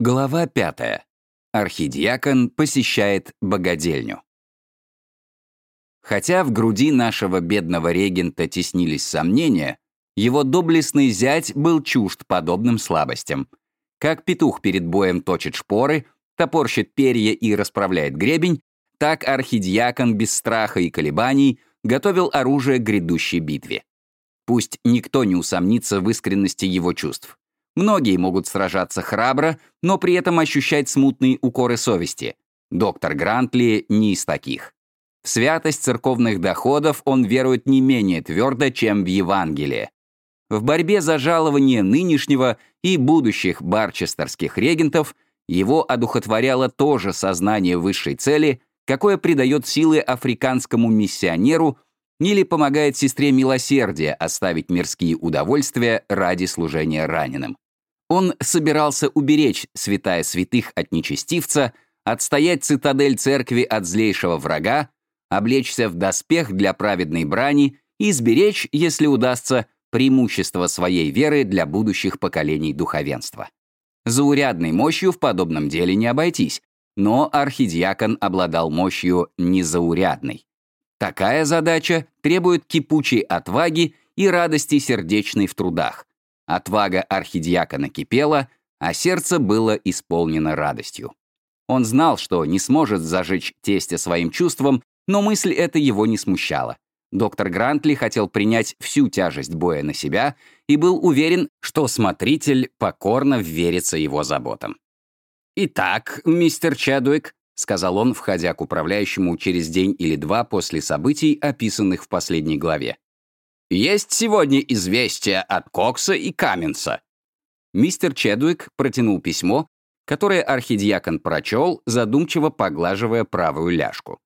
Глава пятая. Архидиакон посещает богадельню. Хотя в груди нашего бедного регента теснились сомнения, его доблестный зять был чужд подобным слабостям. Как петух перед боем точит шпоры, топорщит перья и расправляет гребень, так архидиакон без страха и колебаний готовил оружие к грядущей битве. Пусть никто не усомнится в искренности его чувств. Многие могут сражаться храбро, но при этом ощущать смутные укоры совести. Доктор Грантли не из таких. В святость церковных доходов он верует не менее твердо, чем в Евангелие. В борьбе за жалование нынешнего и будущих барчестерских регентов его одухотворяло то же сознание высшей цели, какое придает силы африканскому миссионеру или помогает сестре милосердия оставить мирские удовольствия ради служения раненым. Он собирался уберечь святая святых от нечестивца, отстоять цитадель церкви от злейшего врага, облечься в доспех для праведной брани и сберечь, если удастся, преимущество своей веры для будущих поколений духовенства. Заурядной мощью в подобном деле не обойтись, но архидиакон обладал мощью незаурядной. Такая задача требует кипучей отваги и радости сердечной в трудах, Отвага архидиакона кипела, а сердце было исполнено радостью. Он знал, что не сможет зажечь тестя своим чувством, но мысль эта его не смущала. Доктор Грантли хотел принять всю тяжесть боя на себя и был уверен, что смотритель покорно верится его заботам. «Итак, мистер Чадуик», — сказал он, входя к управляющему через день или два после событий, описанных в последней главе. Есть сегодня известие от Кокса и Каменса». Мистер Чедуик протянул письмо, которое архидиакон прочел, задумчиво поглаживая правую ляжку.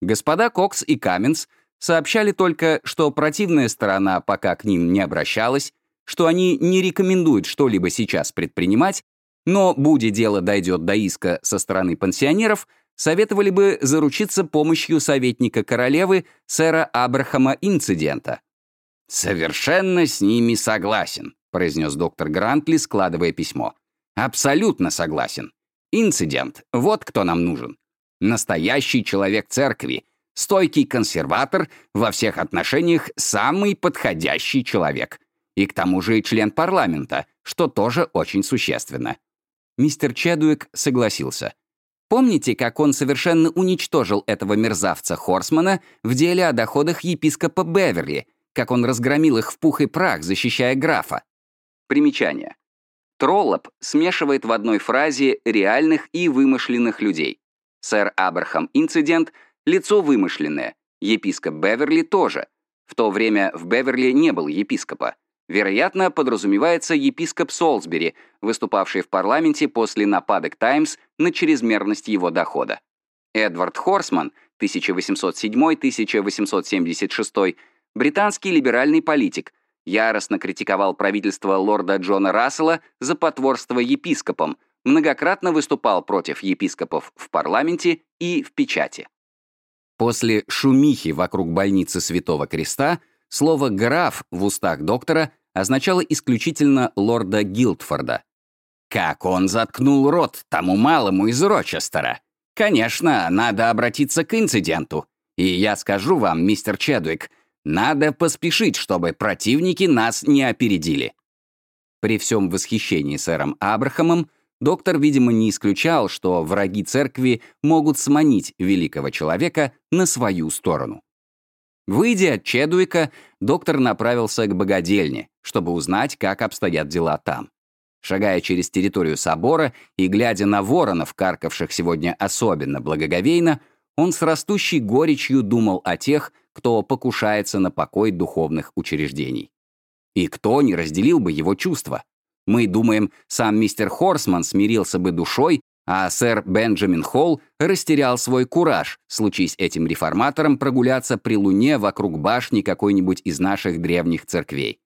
Господа Кокс и Каменс сообщали только, что противная сторона пока к ним не обращалась, что они не рекомендуют что-либо сейчас предпринимать, но, будь дело дойдет до иска со стороны пансионеров, советовали бы заручиться помощью советника королевы сэра Абрахама Инцидента, «Совершенно с ними согласен», — произнес доктор Грантли, складывая письмо. «Абсолютно согласен. Инцидент. Вот кто нам нужен. Настоящий человек церкви, стойкий консерватор, во всех отношениях самый подходящий человек. И к тому же и член парламента, что тоже очень существенно». Мистер Чедуик согласился. Помните, как он совершенно уничтожил этого мерзавца Хорсмана в деле о доходах епископа Беверли — как он разгромил их в пух и прах, защищая графа. Примечание. Троллоп смешивает в одной фразе реальных и вымышленных людей. Сэр Абрахам инцидент — лицо вымышленное, епископ Беверли тоже. В то время в Беверли не было епископа. Вероятно, подразумевается епископ Солсбери, выступавший в парламенте после нападок «Таймс» на чрезмерность его дохода. Эдвард Хорсман, 1807-1876, британский либеральный политик, яростно критиковал правительство лорда Джона Рассела за потворство епископам, многократно выступал против епископов в парламенте и в печати. После шумихи вокруг больницы Святого Креста слово «граф» в устах доктора означало исключительно лорда Гилдфорда. Как он заткнул рот тому малому из Рочестера? Конечно, надо обратиться к инциденту. И я скажу вам, мистер Чедвик, надо поспешить, чтобы противники нас не опередили». При всем восхищении сэром Абрахамом доктор, видимо, не исключал, что враги церкви могут сманить великого человека на свою сторону. Выйдя от Чедуика, доктор направился к богадельне, чтобы узнать, как обстоят дела там. Шагая через территорию собора и глядя на воронов, каркавших сегодня особенно благоговейно, он с растущей горечью думал о тех, кто покушается на покой духовных учреждений. И кто не разделил бы его чувства? Мы думаем, сам мистер Хорсман смирился бы душой, а сэр Бенджамин Холл растерял свой кураж, случись этим реформаторам прогуляться при луне вокруг башни какой-нибудь из наших древних церквей.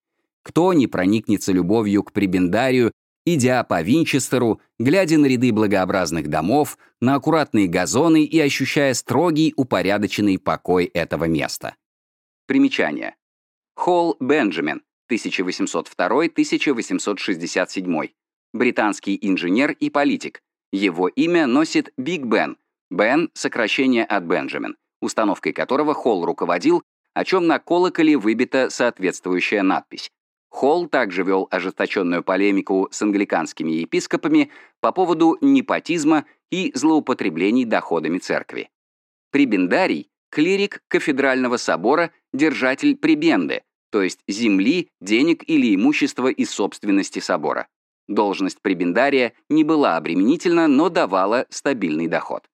Кто не проникнется любовью к прибендарию идя по Винчестеру, глядя на ряды благообразных домов, на аккуратные газоны и ощущая строгий, упорядоченный покой этого места. Примечание. Холл Бенджамин, 1802-1867. британский инженер и политик. Его имя носит Биг Бен. Бен — сокращение от Бенджамин, установкой которого Холл руководил, о чем на колоколе выбита соответствующая надпись. Холл также вел ожесточенную полемику с англиканскими епископами по поводу непотизма и злоупотреблений доходами церкви. Прибендарий — клирик кафедрального собора, держатель прибенды, то есть земли, денег или имущества из собственности собора. Должность прибендария не была обременительна, но давала стабильный доход.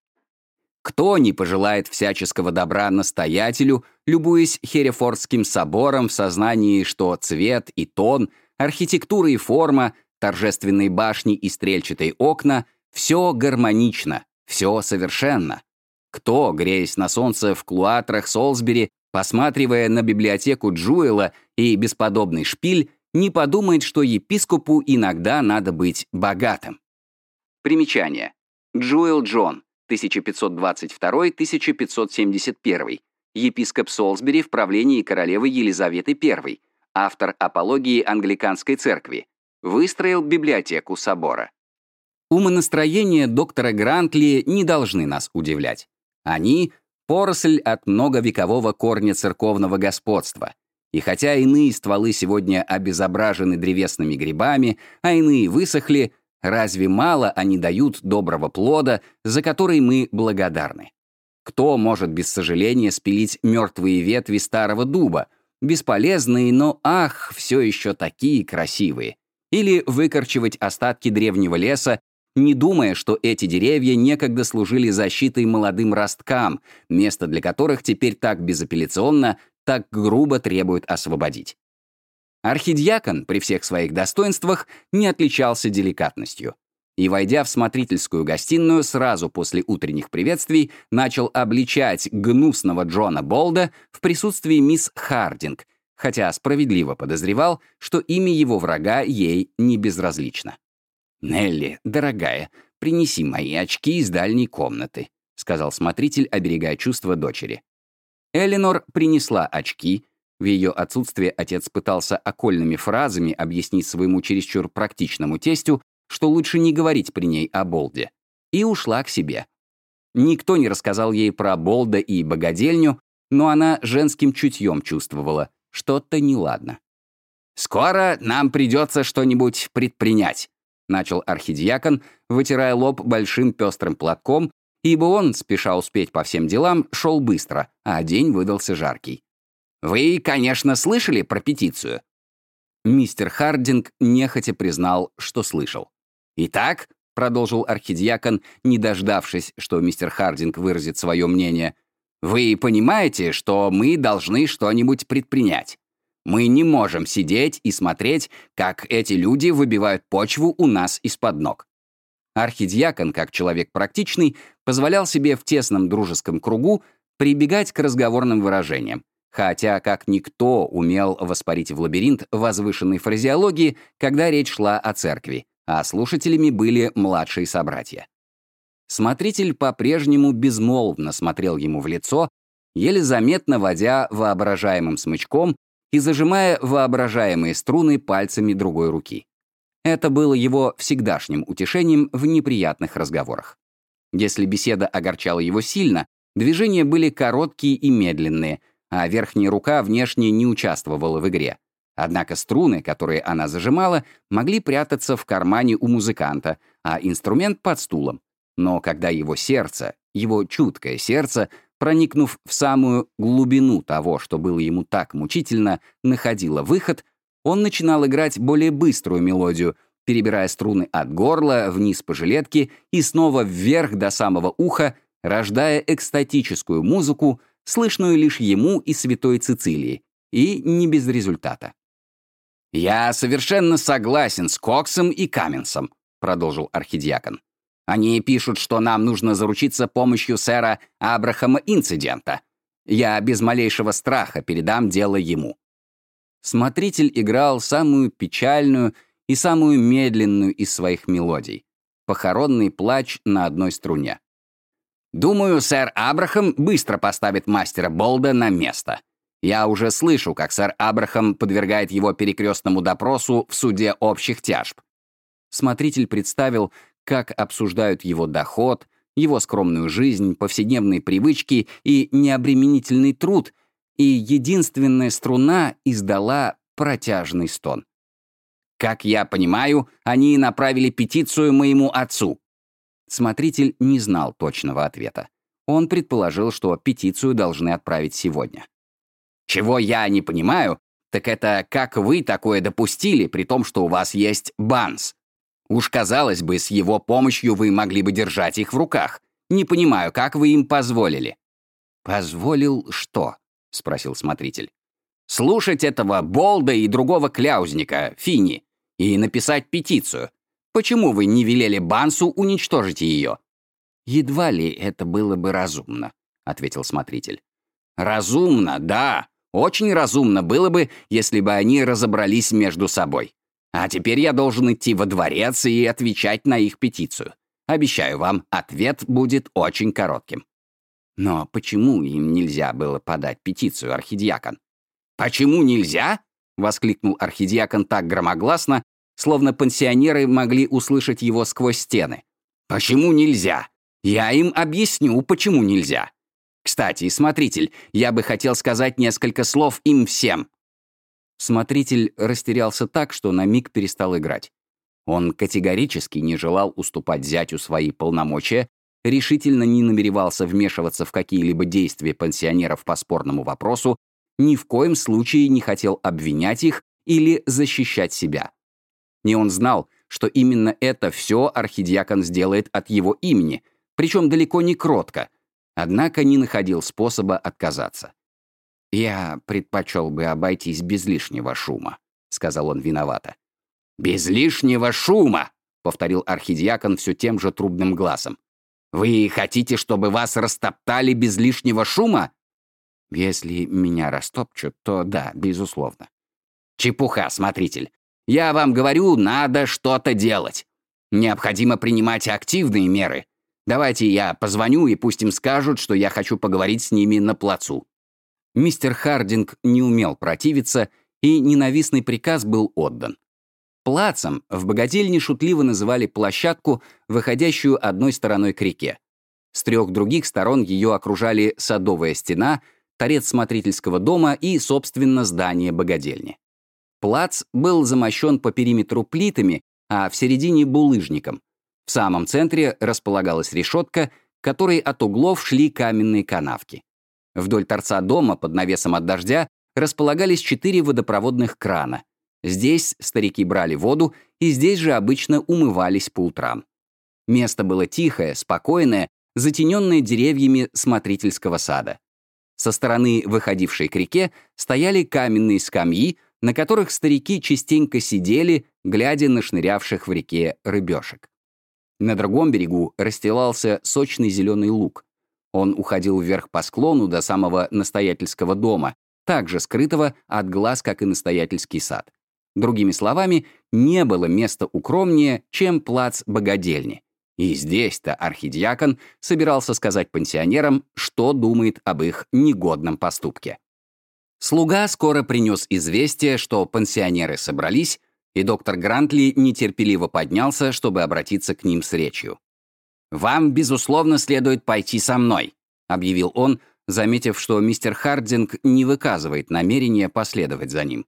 Кто не пожелает всяческого добра настоятелю, любуясь Херефордским собором в сознании, что цвет и тон, архитектура и форма, торжественные башни и стрельчатые окна — все гармонично, все совершенно. Кто, греясь на солнце в клуатрах Солсбери, Посматривая на библиотеку Джуэла и бесподобный шпиль, не подумает, что епископу иногда надо быть богатым. Примечание. Джуэл Джон, 1522-1571, епископ Солсбери в правлении королевы Елизаветы I, автор апологии англиканской церкви, выстроил библиотеку собора. Умонастроения доктора Грантли не должны нас удивлять. Они поросль от многовекового корня церковного господства. И хотя иные стволы сегодня обезображены древесными грибами, а иные высохли, разве мало они дают доброго плода, за который мы благодарны? Кто может без сожаления спилить мертвые ветви старого дуба, бесполезные, но ах, все еще такие красивые? Или выкорчевать остатки древнего леса не думая, что эти деревья некогда служили защитой молодым росткам, место для которых теперь так безапелляционно, так грубо требует освободить. Архидиакон при всех своих достоинствах не отличался деликатностью. И, войдя в смотрительскую гостиную, сразу после утренних приветствий начал обличать гнусного Джона Болда в присутствии мисс Хардинг, хотя справедливо подозревал, что имя его врага ей не безразлично. «Нелли, дорогая, принеси мои очки из дальней комнаты», — сказал смотритель, оберегая чувства дочери. Эленор принесла очки. В ее отсутствие отец пытался окольными фразами объяснить своему чересчур практичному тестю, что лучше не говорить при ней о Болде, и ушла к себе. Никто не рассказал ей про Болда и богадельню, но она женским чутьем чувствовала, что-то неладно. «Скоро нам придется что-нибудь предпринять», начал архидиакон, вытирая лоб большим пестрым платком, ибо он, спеша успеть по всем делам, шел быстро, а день выдался жаркий. «Вы, конечно, слышали про петицию?» Мистер Хардинг нехотя признал, что слышал. «Итак», — продолжил архидиакон, не дождавшись, что мистер Хардинг выразит свое мнение, «вы понимаете, что мы должны что-нибудь предпринять. Мы не можем сидеть и смотреть, как эти люди выбивают почву у нас из-под ног. Архидиакон, как человек практичный, позволял себе в тесном дружеском кругу прибегать к разговорным выражениям, хотя как никто умел воспарить в лабиринт возвышенной фразеологии, когда речь шла о церкви, а слушателями были младшие собратья. Смотритель по-прежнему безмолвно смотрел ему в лицо, еле заметно водя воображаемым смычком и зажимая воображаемые струны пальцами другой руки. Это было его всегдашним утешением в неприятных разговорах. Если беседа огорчала его сильно, движения были короткие и медленные, а верхняя рука внешне не участвовала в игре. Однако струны, которые она зажимала, могли прятаться в кармане у музыканта, а инструмент под стулом. Но когда его сердце, его чуткое сердце, проникнув в самую глубину того, что было ему так мучительно, находило выход, он начинал играть более быструю мелодию, перебирая струны от горла вниз по жилетке и снова вверх до самого уха, рождая экстатическую музыку, слышную лишь ему и святой Цицилии, и не без результата. «Я совершенно согласен с Коксом и Каменсом», — продолжил архидиакон. Они пишут, что нам нужно заручиться помощью сэра Абрахама инцидента. Я без малейшего страха передам дело ему». Смотритель играл самую печальную и самую медленную из своих мелодий — похоронный плач на одной струне. «Думаю, сэр Абрахам быстро поставит мастера Болда на место. Я уже слышу, как сэр Абрахам подвергает его перекрестному допросу в суде общих тяжб. Смотритель представил, как обсуждают его доход, его скромную жизнь, повседневные привычки и необременительный труд, и единственная струна издала протяжный стон. «Как я понимаю, они направили петицию моему отцу». Смотритель не знал точного ответа. Он предположил, что петицию должны отправить сегодня. «Чего я не понимаю, так это как вы такое допустили, при том, что у вас есть Банс? Уж казалось бы, с его помощью вы могли бы держать их в руках. Не понимаю, как вы им позволили». «Позволил что?» — спросил смотритель. «Слушать этого Болда и другого кляузника, Фини, и написать петицию. Почему вы не велели Бансу уничтожить ее?» «Едва ли это было бы разумно», — ответил смотритель. «Разумно, да. Очень разумно было бы, если бы они разобрались между собой. А теперь я должен идти во дворец и отвечать на их петицию. Обещаю вам, ответ будет очень коротким. Но почему им нельзя было подать петицию, архидиакон? «Почему нельзя?» — воскликнул архидиакон так громогласно, словно пансионеры могли услышать его сквозь стены. «Почему нельзя? Я им объясню, почему нельзя. Кстати, смотритель, я бы хотел сказать несколько слов им всем». Смотритель растерялся так, что на миг перестал играть. Он категорически не желал уступать зятю свои полномочия, решительно не намеревался вмешиваться в какие-либо действия пансионеров по спорному вопросу, ни в коем случае не хотел обвинять их или защищать себя. И он знал, что именно это все архидиакон сделает от его имени, причем далеко не кротко, однако не находил способа отказаться. «Я предпочел бы обойтись без лишнего шума», — сказал он виновато. «Без лишнего шума!» — повторил архидиакон все тем же трубным глазом. «Вы хотите, чтобы вас растоптали без лишнего шума?» «Если меня растопчут, то да, безусловно». «Чепуха, смотритель. Я вам говорю, надо что-то делать. Необходимо принимать активные меры. Давайте я позвоню, и пусть им скажут, что я хочу поговорить с ними на плацу. Мистер Хардинг не умел противиться, и ненавистный приказ был отдан. Плацем в богадельне шутливо называли площадку, выходящую одной стороной к реке. С трех других сторон ее окружали садовая стена, торец смотрительского дома и, собственно, здание богадельни. Плац был замощен по периметру плитами, а в середине — булыжником. В самом центре располагалась решетка, которой от углов шли каменные канавки. Вдоль торца дома под навесом от дождя располагались четыре водопроводных крана. Здесь старики брали воду и здесь же обычно умывались по утрам. Место было тихое, спокойное, затененное деревьями смотрительского сада. Со стороны, выходившей к реке, стояли каменные скамьи, на которых старики частенько сидели, глядя на шнырявших в реке рыбешек. На другом берегу расстилался сочный зеленый луг. Он уходил вверх по склону до самого настоятельского дома, также скрытого от глаз, как и настоятельский сад. Другими словами, не было места укромнее, чем плац богадельни. И здесь-то архидиакон собирался сказать пансионерам, что думает об их негодном поступке. Слуга скоро принес известие, что пансионеры собрались, и доктор Грантли нетерпеливо поднялся, чтобы обратиться к ним с речью. «Вам, безусловно, следует пойти со мной», — объявил он, заметив, что мистер Хардинг не выказывает намерения последовать за ним.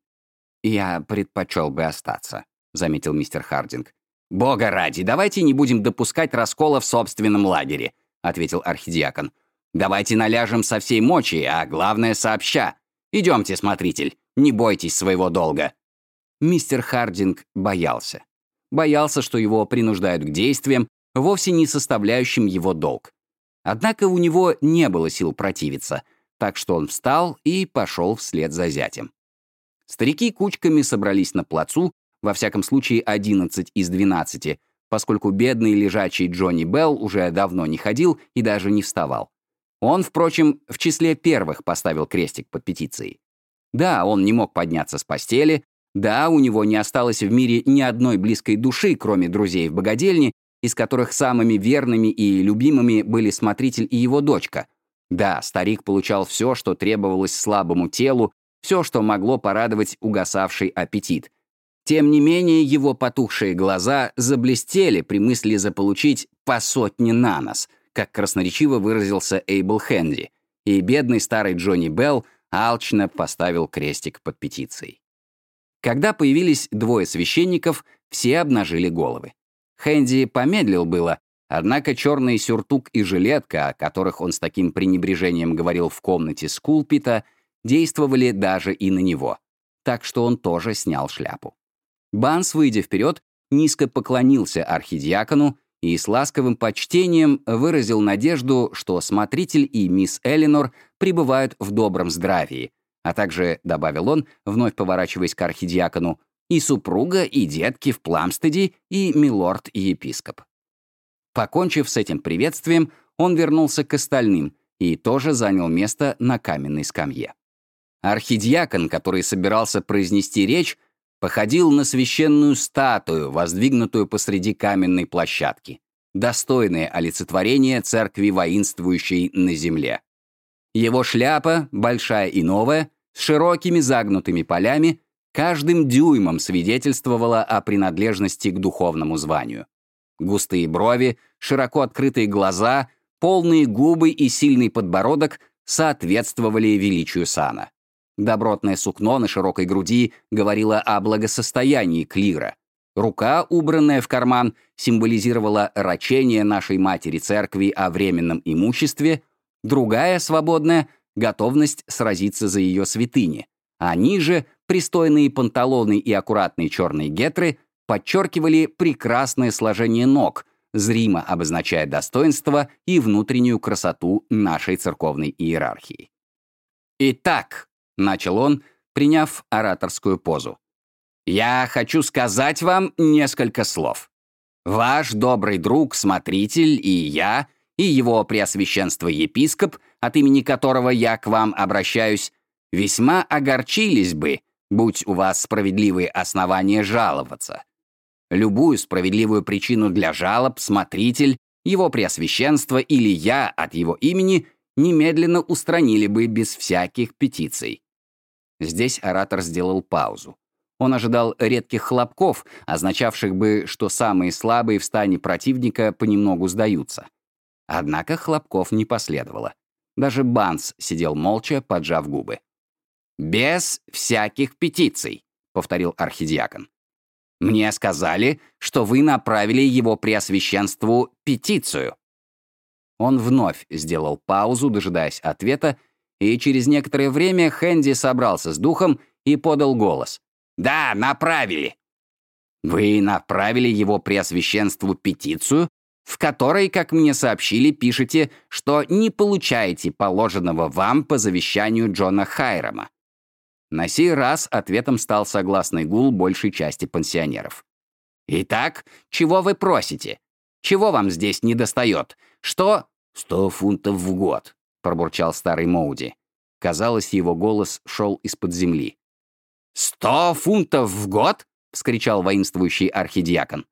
«Я предпочел бы остаться», — заметил мистер Хардинг. «Бога ради, давайте не будем допускать раскола в собственном лагере», — ответил архидиакон. «Давайте наляжем со всей мочи, а главное — сообща. Идемте, смотритель, не бойтесь своего долга». Мистер Хардинг боялся. Боялся, что его принуждают к действиям, вовсе не составляющим его долг. Однако у него не было сил противиться, так что он встал и пошел вслед за зятем. Старики кучками собрались на плацу, во всяком случае 11 из 12, поскольку бедный лежачий Джонни Белл уже давно не ходил и даже не вставал. Он, впрочем, в числе первых поставил крестик под петицией. Да, он не мог подняться с постели, да, у него не осталось в мире ни одной близкой души, кроме друзей в богадельне, из которых самыми верными и любимыми были смотритель и его дочка. Да, старик получал все, что требовалось слабому телу, все, что могло порадовать угасавший аппетит. Тем не менее, его потухшие глаза заблестели при мысли заполучить по сотне на нос, как красноречиво выразился Эйбл Хэнди, и бедный старый Джонни Белл алчно поставил крестик под петицией. Когда появились двое священников, все обнажили головы. Хэнди помедлил было, однако черный сюртук и жилетка, о которых он с таким пренебрежением говорил в комнате Скулпита, действовали даже и на него, так что он тоже снял шляпу. Банс, выйдя вперед, низко поклонился архидиакону и с ласковым почтением выразил надежду, что смотритель и мисс Эллинор пребывают в добром здравии, а также, добавил он, вновь поворачиваясь к архидиакону, и супруга, и детки в Пламстеде, и милорд-епископ. Покончив с этим приветствием, он вернулся к остальным и тоже занял место на каменной скамье. Архидиакон, который собирался произнести речь, походил на священную статую, воздвигнутую посреди каменной площадки, достойное олицетворение церкви воинствующей на земле. Его шляпа, большая и новая, с широкими загнутыми полями, каждым дюймом свидетельствовала о принадлежности к духовному званию. Густые брови, широко открытые глаза, полные губы и сильный подбородок соответствовали величию сана. Добротное сукно на широкой груди говорило о благосостоянии клира. Рука, убранная в карман, символизировала рачение нашей матери церкви о временном имуществе, другая, свободная, готовность сразиться за ее святыни, а ниже пристойные панталоны и аккуратные черные гетры подчеркивали прекрасное сложение ног, зримо обозначая достоинство и внутреннюю красоту нашей церковной иерархии. Итак, — начал он, приняв ораторскую позу. «Я хочу сказать вам несколько слов. Ваш добрый друг, смотритель и я, и его преосвященство епископ, от имени которого я к вам обращаюсь, весьма огорчились бы, будь у вас справедливые основания жаловаться. Любую справедливую причину для жалоб смотритель, его преосвященство или я от его имени немедленно устранили бы без всяких петиций. Здесь оратор сделал паузу. Он ожидал редких хлопков, означавших бы, что самые слабые в стане противника понемногу сдаются. Однако хлопков не последовало. Даже Банс сидел молча, поджав губы. «Без всяких петиций», — повторил архидиакон. «Мне сказали, что вы направили его преосвященству петицию». Он вновь сделал паузу, дожидаясь ответа, и через некоторое время Хэнди собрался с духом и подал голос. «Да, направили!» «Вы направили его преосвященству петицию, в которой, как мне сообщили, пишете, что не получаете положенного вам по завещанию Джона Хайрама». На сей раз ответом стал согласный гул большей части пансионеров. «Итак, чего вы просите? Чего вам здесь недостает? Что...» «Сто фунтов в год», — пробурчал старый Моуди. Казалось, его голос шел из-под земли. «Сто фунтов в год?» — вскричал воинствующий архидиакон.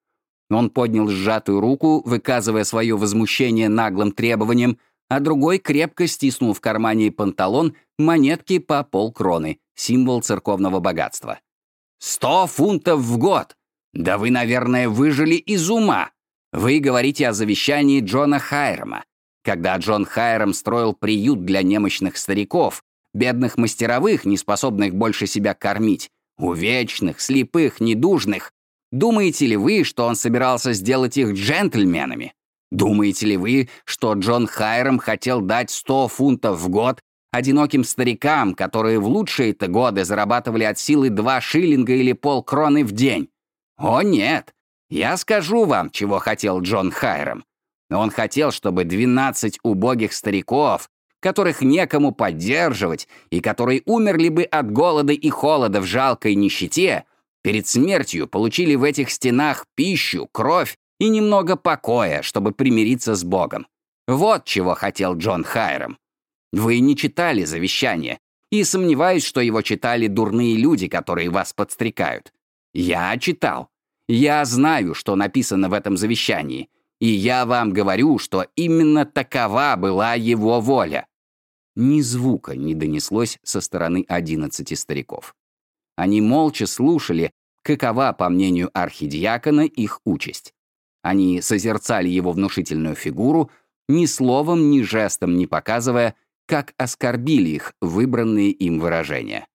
Он поднял сжатую руку, выказывая свое возмущение наглым требованием, а другой крепко стиснул в кармане панталон монетки по полкроны, символ церковного богатства. «Сто фунтов в год! Да вы, наверное, выжили из ума! Вы говорите о завещании Джона Хайрама. Когда Джон Хайрам строил приют для немощных стариков, бедных мастеровых, не способных больше себя кормить, увечных, слепых, недужных, думаете ли вы, что он собирался сделать их джентльменами? Думаете ли вы, что Джон Хайрам хотел дать 100 фунтов в год одиноким старикам, которые в лучшие-то годы зарабатывали от силы 2 шиллинга или полкроны в день? О нет! Я скажу вам, чего хотел Джон Хайрам. Он хотел, чтобы 12 убогих стариков, которых некому поддерживать и которые умерли бы от голода и холода в жалкой нищете, перед смертью получили в этих стенах пищу, кровь и немного покоя, чтобы примириться с Богом. Вот чего хотел Джон Хайрам. Вы не читали завещание, и сомневаюсь, что его читали дурные люди, которые вас подстрекают. Я читал. Я знаю, что написано в этом завещании — и я вам говорю, что именно такова была его воля. Ни звука не донеслось со стороны одиннадцати стариков. Они молча слушали, какова, по мнению архидиакона, их участь. Они созерцали его внушительную фигуру, ни словом, ни жестом не показывая, как оскорбили их выбранные им выражения.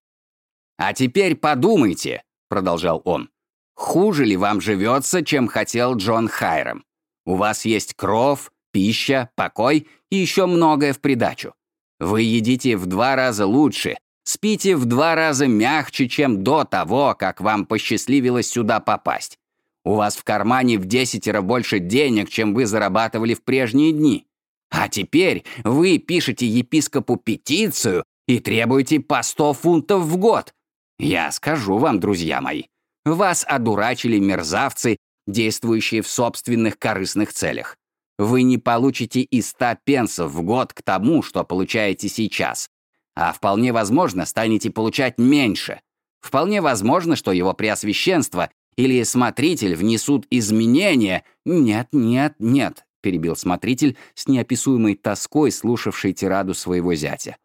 «А теперь подумайте», — продолжал он, «хуже ли вам живется, чем хотел Джон Хайрам? У вас есть кров, пища, покой и еще многое в придачу. Вы едите в два раза лучше, спите в два раза мягче, чем до того, как вам посчастливилось сюда попасть. У вас в кармане в десятеро больше денег, чем вы зарабатывали в прежние дни. А теперь вы пишете епископу петицию и требуете по сто фунтов в год. Я скажу вам, друзья мои, вас одурачили мерзавцы, действующие в собственных корыстных целях. Вы не получите и ста пенсов в год к тому, что получаете сейчас. А вполне возможно, станете получать меньше. Вполне возможно, что его преосвященство или смотритель внесут изменения. Нет, нет, нет, перебил смотритель с неописуемой тоской, слушавший тираду своего зятя.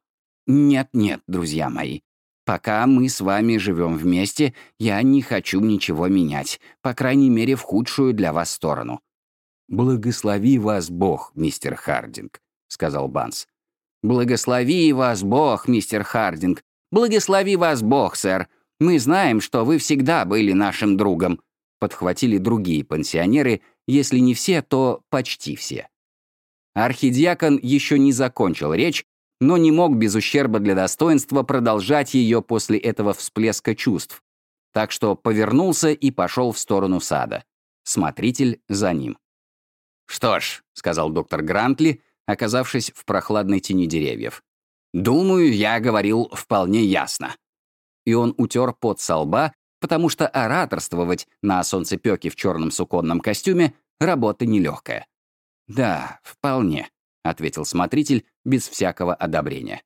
Нет, нет, друзья мои. Пока мы с вами живем вместе, я не хочу ничего менять, по крайней мере, в худшую для вас сторону. «Благослови вас Бог, мистер Хардинг», — сказал Банс. «Благослови вас Бог, мистер Хардинг. Благослови вас Бог, сэр. Мы знаем, что вы всегда были нашим другом», — подхватили другие пансионеры, если не все, то почти все. Архидиакон еще не закончил речь, но не мог без ущерба для достоинства продолжать ее после этого всплеска чувств, так что повернулся и пошел в сторону сада. Смотритель за ним. «Что ж», — сказал доктор Грантли, оказавшись в прохладной тени деревьев, «думаю, я говорил вполне ясно». И он утер пот со лба, потому что ораторствовать на солнцепёке в черном суконном костюме — работа нелегкая. «Да, вполне», — ответил смотритель без всякого одобрения.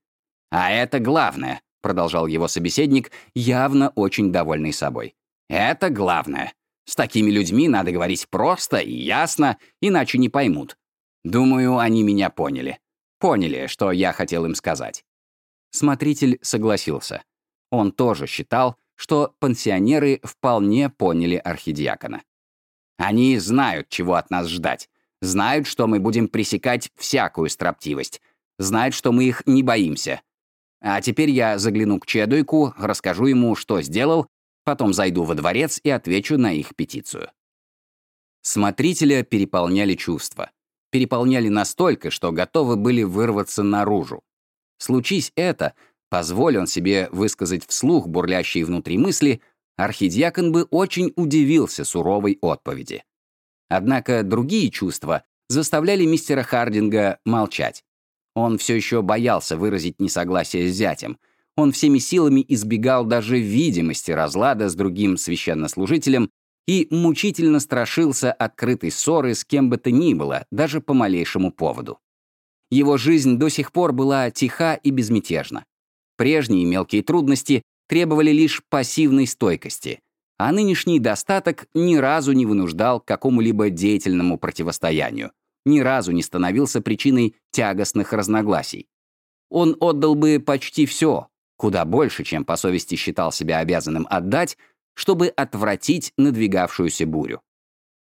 «А это главное», — продолжал его собеседник, явно очень довольный собой. «Это главное. С такими людьми надо говорить просто и ясно, иначе не поймут. Думаю, они меня поняли. Поняли, что я хотел им сказать. Смотритель согласился. Он тоже считал, что пансионеры вполне поняли архидиакона. Они знают, чего от нас ждать. Знают, что мы будем пресекать всякую строптивость. Знают, что мы их не боимся. А теперь я загляну к Чедуйку, расскажу ему, что сделал, Потом зайду во дворец и отвечу на их петицию. Смотрителя переполняли чувства. Переполняли настолько, что готовы были вырваться наружу. Случись это, позволь он себе высказать вслух бурлящие внутри мысли, архидиакон бы очень удивился суровой отповеди. Однако другие чувства заставляли мистера Хардинга молчать. Он все еще боялся выразить несогласие с зятем — он всеми силами избегал даже видимости разлада с другим священнослужителем и мучительно страшился открытой ссоры с кем бы то ни было, даже по малейшему поводу. Его жизнь до сих пор была тиха и безмятежна. Прежние мелкие трудности требовали лишь пассивной стойкости, а нынешний достаток ни разу не вынуждал к какому-либо деятельному противостоянию, ни разу не становился причиной тягостных разногласий. Он отдал бы почти все, куда больше, чем по совести считал себя обязанным отдать, чтобы отвратить надвигавшуюся бурю.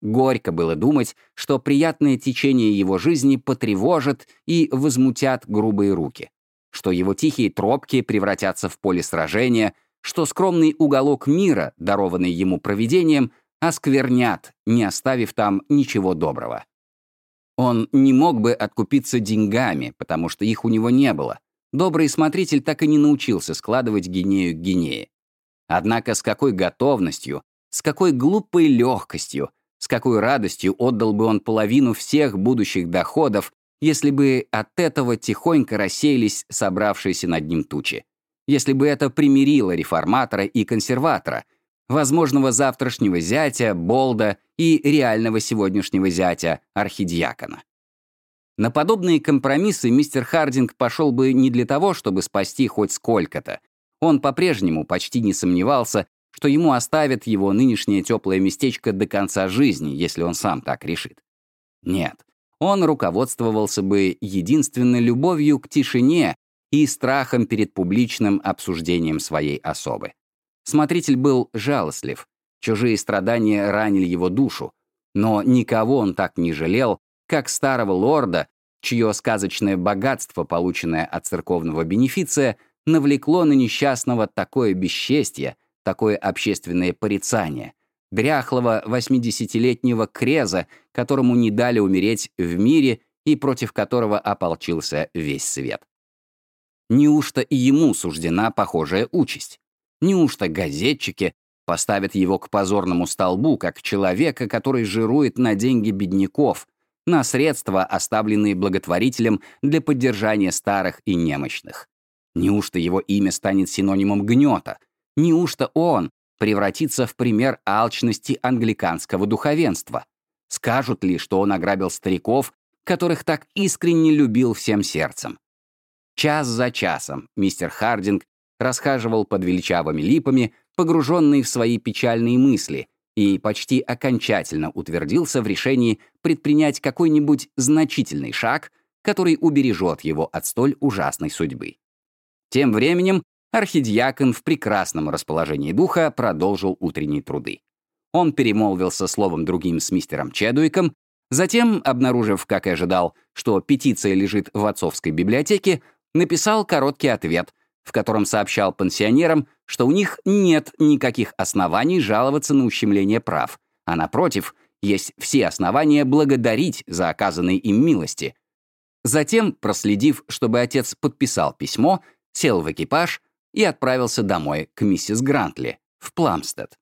Горько было думать, что приятное течение его жизни потревожит и возмутят грубые руки, что его тихие тропки превратятся в поле сражения, что скромный уголок мира, дарованный ему провидением, осквернят, не оставив там ничего доброго. Он не мог бы откупиться деньгами, потому что их у него не было — добрый смотритель так и не научился складывать гинею к гинее. Однако с какой готовностью, с какой глупой легкостью, с какой радостью отдал бы он половину всех будущих доходов, если бы от этого тихонько рассеялись собравшиеся над ним тучи. Если бы это примирило реформатора и консерватора, возможного завтрашнего зятя, Болда и реального сегодняшнего зятя, архидиакона. На подобные компромиссы мистер Хардинг пошел бы не для того, чтобы спасти хоть сколько-то. Он по-прежнему почти не сомневался, что ему оставят его нынешнее теплое местечко до конца жизни, если он сам так решит. Нет, он руководствовался бы единственной любовью к тишине и страхом перед публичным обсуждением своей особы. Смотритель был жалостлив. Чужие страдания ранили его душу, но никого он так не жалел, как старого лорда, чье сказочное богатство, полученное от церковного бенефиция, навлекло на несчастного такое бесчестье, такое общественное порицание, дряхлого 80-летнего креза, которому не дали умереть в мире и против которого ополчился весь свет. Неужто и ему суждена похожая участь? Неужто газетчики поставят его к позорному столбу, как человека, который жирует на деньги бедняков, на средства, оставленные благотворителем для поддержания старых и немощных? Неужто его имя станет синонимом гнета? Неужто он превратится в пример алчности англиканского духовенства? Скажут ли, что он ограбил стариков, которых так искренне любил всем сердцем? Час за часом мистер Хардинг расхаживал под величавыми липами, погруженный в свои печальные мысли, и почти окончательно утвердился в решении предпринять какой-нибудь значительный шаг, который убережет его от столь ужасной судьбы. Тем временем архидиакон в прекрасном расположении духа продолжил утренние труды. Он перемолвился словом другим с мистером Чедуиком, затем, обнаружив, как и ожидал, что петиция лежит в отцовской библиотеке, написал короткий ответ, в котором сообщал пенсионерам, что у них нет никаких оснований жаловаться на ущемление прав, а напротив, есть все основания благодарить за оказанные им милости. Затем, проследив, чтобы отец подписал письмо, сел в экипаж и отправился домой к миссис Грантли в Пламстед.